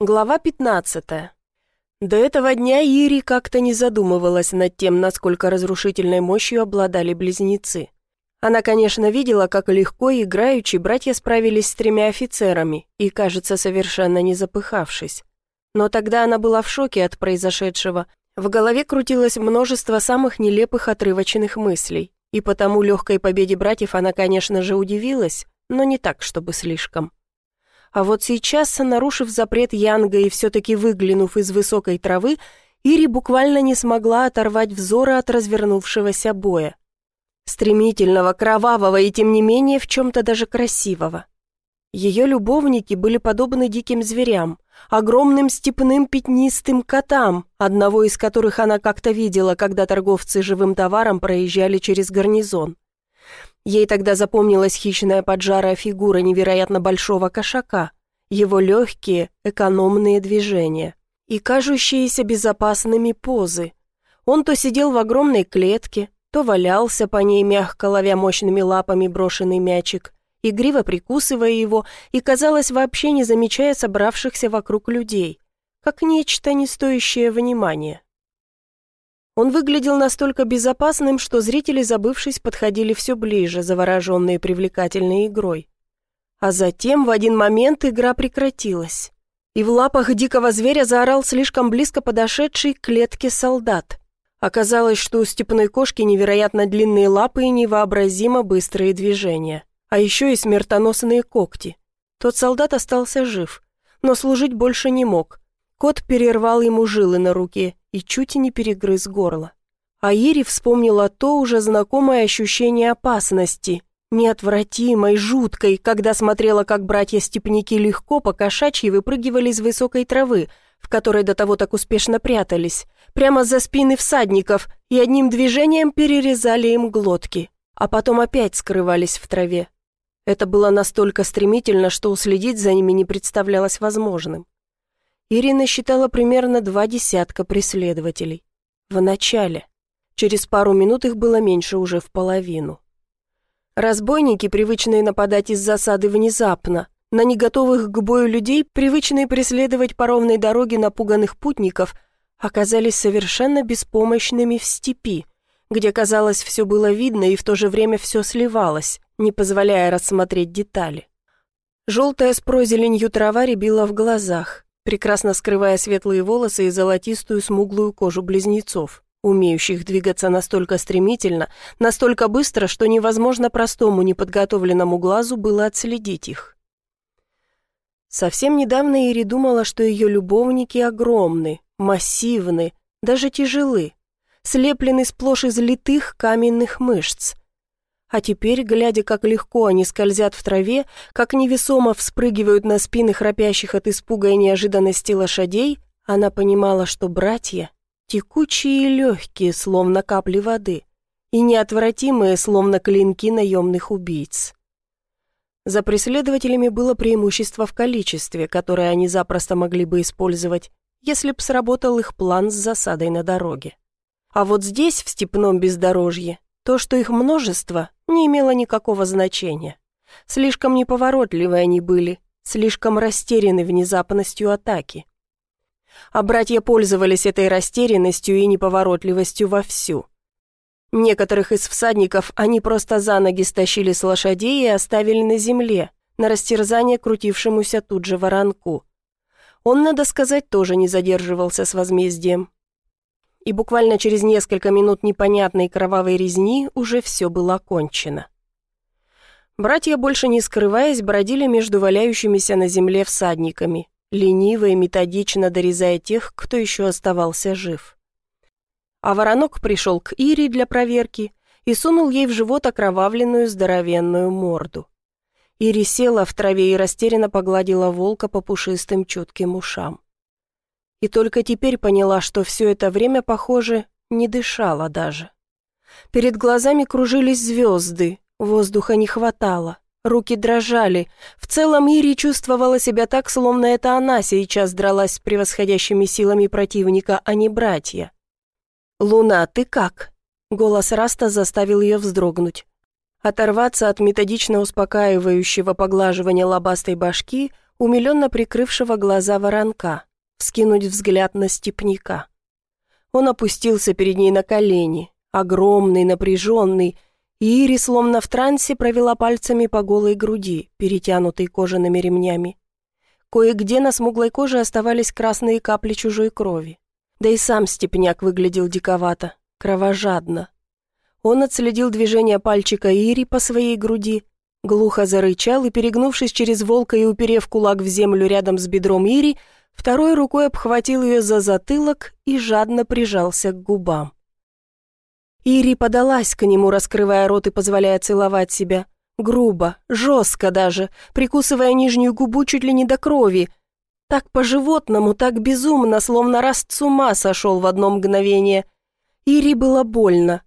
Глава 15. До этого дня Ири как-то не задумывалась над тем, насколько разрушительной мощью обладали близнецы. Она, конечно, видела, как легко и играючи братья справились с тремя офицерами и, кажется, совершенно не запыхавшись. Но тогда она была в шоке от произошедшего. В голове крутилось множество самых нелепых отрывочных мыслей, и потому легкой победе братьев она, конечно же, удивилась, но не так, чтобы слишком. А вот сейчас, нарушив запрет Янга и все-таки выглянув из высокой травы, Ири буквально не смогла оторвать взоры от развернувшегося боя. Стремительного, кровавого и, тем не менее, в чем-то даже красивого. Ее любовники были подобны диким зверям, огромным степным пятнистым котам, одного из которых она как-то видела, когда торговцы живым товаром проезжали через гарнизон. Ей тогда запомнилась хищная поджарая фигура невероятно большого кошака, его легкие, экономные движения и кажущиеся безопасными позы. Он то сидел в огромной клетке, то валялся по ней, мягко ловя мощными лапами брошенный мячик, игриво прикусывая его и, казалось, вообще не замечая собравшихся вокруг людей, как нечто не стоящее внимания. Он выглядел настолько безопасным, что зрители, забывшись, подходили все ближе, завороженные привлекательной игрой. А затем в один момент игра прекратилась, и в лапах дикого зверя заорал слишком близко подошедший к клетке солдат. Оказалось, что у степной кошки невероятно длинные лапы и невообразимо быстрые движения, а еще и смертоносные когти. Тот солдат остался жив, но служить больше не мог. Кот перервал ему жилы на руке и чуть не перегрыз горло. А Ири вспомнила то уже знакомое ощущение опасности, неотвратимой, жуткой, когда смотрела, как братья-степняки легко по кошачьи выпрыгивали из высокой травы, в которой до того так успешно прятались, прямо за спины всадников и одним движением перерезали им глотки, а потом опять скрывались в траве. Это было настолько стремительно, что уследить за ними не представлялось возможным. Ирина считала примерно два десятка преследователей. В начале. Через пару минут их было меньше уже в половину. Разбойники, привычные нападать из засады внезапно, на неготовых к бою людей, привычные преследовать по ровной дороге напуганных путников, оказались совершенно беспомощными в степи, где, казалось, все было видно и в то же время все сливалось, не позволяя рассмотреть детали. Желтая с прозеленью трава рябила в глазах, прекрасно скрывая светлые волосы и золотистую смуглую кожу близнецов, умеющих двигаться настолько стремительно, настолько быстро, что невозможно простому неподготовленному глазу было отследить их. Совсем недавно Ири думала, что ее любовники огромны, массивны, даже тяжелы, слеплены сплошь из литых каменных мышц, а теперь, глядя, как легко они скользят в траве, как невесомо вспрыгивают на спины храпящих от испуга и неожиданности лошадей, она понимала, что братья текучие и легкие, словно капли воды, и неотвратимые, словно клинки наемных убийц. За преследователями было преимущество в количестве, которое они запросто могли бы использовать, если б сработал их план с засадой на дороге. А вот здесь, в степном бездорожье, то, что их множество, не имело никакого значения. Слишком неповоротливы они были, слишком растеряны внезапностью атаки. А братья пользовались этой растерянностью и неповоротливостью вовсю. Некоторых из всадников они просто за ноги стащили с лошадей и оставили на земле, на растерзание крутившемуся тут же воронку. Он, надо сказать, тоже не задерживался с возмездием и буквально через несколько минут непонятной кровавой резни уже все было окончено. Братья, больше не скрываясь, бродили между валяющимися на земле всадниками, лениво и методично дорезая тех, кто еще оставался жив. А воронок пришел к Ире для проверки и сунул ей в живот окровавленную здоровенную морду. Ири села в траве и растерянно погладила волка по пушистым чутким ушам и только теперь поняла, что все это время, похоже, не дышала даже. Перед глазами кружились звезды, воздуха не хватало, руки дрожали. В целом Ири чувствовала себя так, словно это она сейчас дралась с превосходящими силами противника, а не братья. «Луна, ты как?» Голос Раста заставил ее вздрогнуть. Оторваться от методично успокаивающего поглаживания лобастой башки умиленно прикрывшего глаза воронка, вскинуть взгляд на степняка. Он опустился перед ней на колени, огромный, напряженный, и Ири, словно в трансе, провела пальцами по голой груди, перетянутой кожаными ремнями. Кое-где на смуглой коже оставались красные капли чужой крови. Да и сам степняк выглядел диковато, кровожадно. Он отследил движение пальчика Ири по своей груди, глухо зарычал и, перегнувшись через волка и уперев кулак в землю рядом с бедром Ири, второй рукой обхватил ее за затылок и жадно прижался к губам. Ири подалась к нему, раскрывая рот и позволяя целовать себя. Грубо, жестко даже, прикусывая нижнюю губу чуть ли не до крови, так по-животному, так безумно, словно раз с ума сошел в одно мгновение. Ири было больно.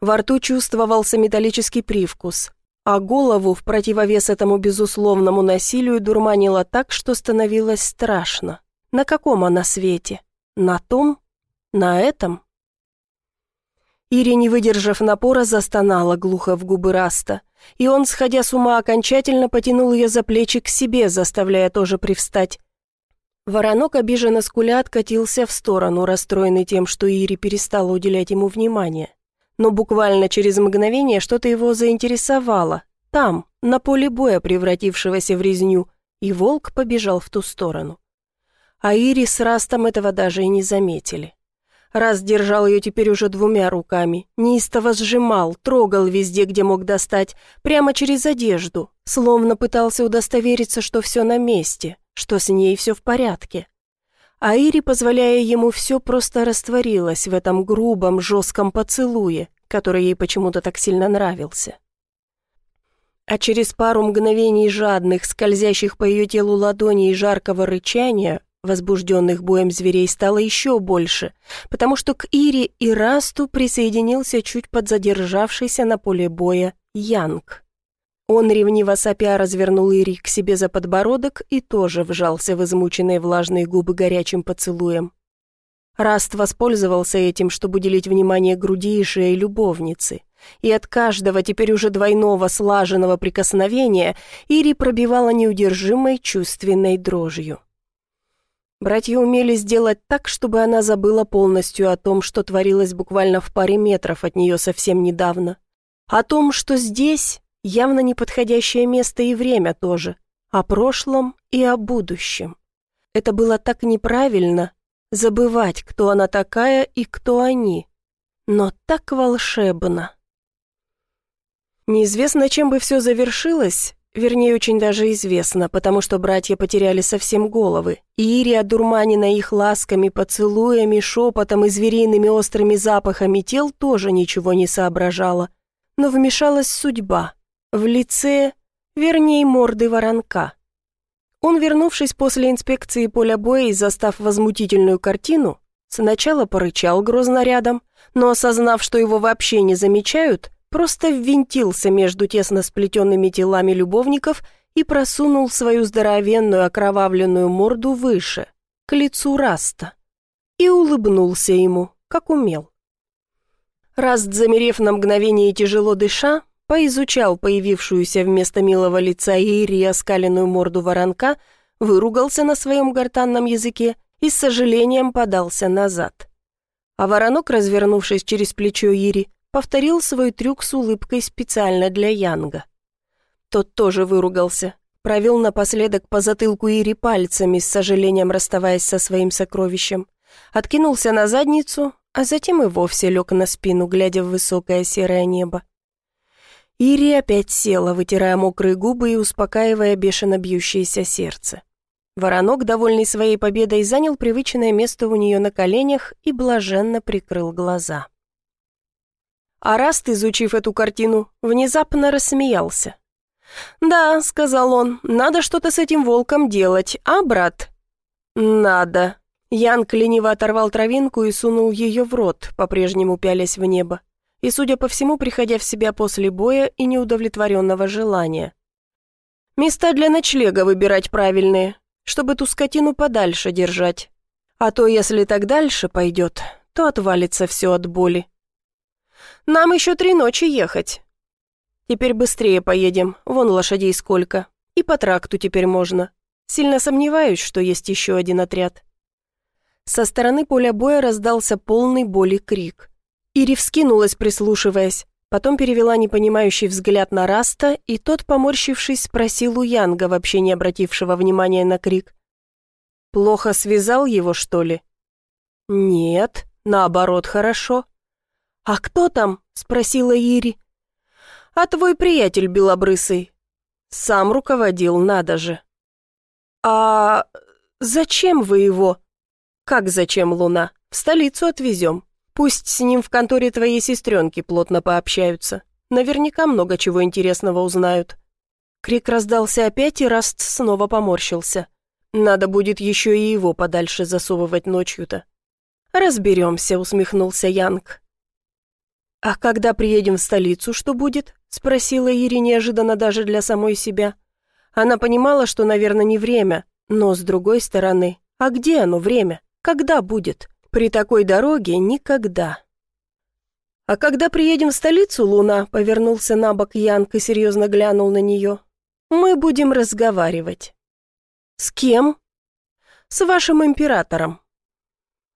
Во рту чувствовался металлический привкус, а голову в противовес этому безусловному насилию дурманило так, что становилось страшно. На каком она свете? На том? На этом? Ири, не выдержав напора, застонала глухо в губы Раста, и он, сходя с ума, окончательно потянул ее за плечи к себе, заставляя тоже привстать. Воронок, обиженно скуля, откатился в сторону, расстроенный тем, что Ири перестала уделять ему внимание. Но буквально через мгновение что-то его заинтересовало. Там, на поле боя, превратившегося в резню, и волк побежал в ту сторону. А Ири с Растом этого даже и не заметили. Раз держал ее теперь уже двумя руками, неистово сжимал, трогал везде, где мог достать, прямо через одежду, словно пытался удостовериться, что все на месте, что с ней все в порядке. А Ири, позволяя ему все, просто растворилась в этом грубом, жестком поцелуе, который ей почему-то так сильно нравился. А через пару мгновений жадных, скользящих по ее телу ладоней и жаркого рычания, возбужденных боем зверей, стало еще больше, потому что к Ире и Расту присоединился чуть подзадержавшийся на поле боя Янг. Он ревниво сопя развернул Ири к себе за подбородок и тоже вжался в измученные влажные губы горячим поцелуем. Раст воспользовался этим, чтобы уделить внимание груди и шее любовницы. И от каждого, теперь уже двойного слаженного прикосновения, Ири пробивала неудержимой чувственной дрожью. Братья умели сделать так, чтобы она забыла полностью о том, что творилось буквально в паре метров от нее совсем недавно. О том, что здесь, явно неподходящее место и время тоже, о прошлом и о будущем. Это было так неправильно, забывать, кто она такая и кто они, но так волшебно. Неизвестно, чем бы все завершилось, вернее, очень даже известно, потому что братья потеряли совсем головы, и Ири, одурманена их ласками, поцелуями, шепотом и звериными острыми запахами тел, тоже ничего не соображала. Но вмешалась судьба, в лице, вернее, морды воронка. Он, вернувшись после инспекции поля боя и застав возмутительную картину, сначала порычал грозно рядом, но, осознав, что его вообще не замечают, просто ввинтился между тесно сплетенными телами любовников и просунул свою здоровенную окровавленную морду выше, к лицу Раста, и улыбнулся ему, как умел. Раст, замерев на мгновение тяжело дыша, поизучал появившуюся вместо милого лица Ири оскаленную морду воронка, выругался на своем гортанном языке и с сожалением подался назад. А воронок, развернувшись через плечо Ири, повторил свой трюк с улыбкой специально для Янга. Тот тоже выругался, провел напоследок по затылку Ири пальцами, с сожалением расставаясь со своим сокровищем, откинулся на задницу, а затем и вовсе лег на спину, глядя в высокое серое небо. Ири опять села, вытирая мокрые губы и успокаивая бешено бьющееся сердце. Воронок, довольный своей победой, занял привычное место у нее на коленях и блаженно прикрыл глаза. Араст, изучив эту картину, внезапно рассмеялся. «Да», — сказал он, — «надо что-то с этим волком делать, а, брат?» «Надо». Ян лениво оторвал травинку и сунул ее в рот, по-прежнему пялясь в небо и, судя по всему, приходя в себя после боя и неудовлетворенного желания. Места для ночлега выбирать правильные, чтобы ту скотину подальше держать. А то, если так дальше пойдет, то отвалится все от боли. Нам еще три ночи ехать. Теперь быстрее поедем, вон лошадей сколько. И по тракту теперь можно. Сильно сомневаюсь, что есть еще один отряд. Со стороны поля боя раздался полный боли крик. Ири вскинулась, прислушиваясь, потом перевела непонимающий взгляд на Раста, и тот, поморщившись, спросил у Янга, вообще не обратившего внимания на крик. «Плохо связал его, что ли?» «Нет, наоборот, хорошо». «А кто там?» — спросила Ири. «А твой приятель белобрысый. Сам руководил, надо же». «А зачем вы его?» «Как зачем, Луна? В столицу отвезем. Пусть с ним в конторе твоей сестренки плотно пообщаются. Наверняка много чего интересного узнают». Крик раздался опять, и Раст снова поморщился. «Надо будет еще и его подальше засовывать ночью-то». «Разберемся», — усмехнулся Янг. «А когда приедем в столицу, что будет?» — спросила Ири неожиданно даже для самой себя. Она понимала, что, наверное, не время, но, с другой стороны, а где оно время? Когда будет? При такой дороге никогда. «А когда приедем в столицу, Луна?» — повернулся на бок Янг и серьезно глянул на нее. «Мы будем разговаривать». «С кем?» «С вашим императором.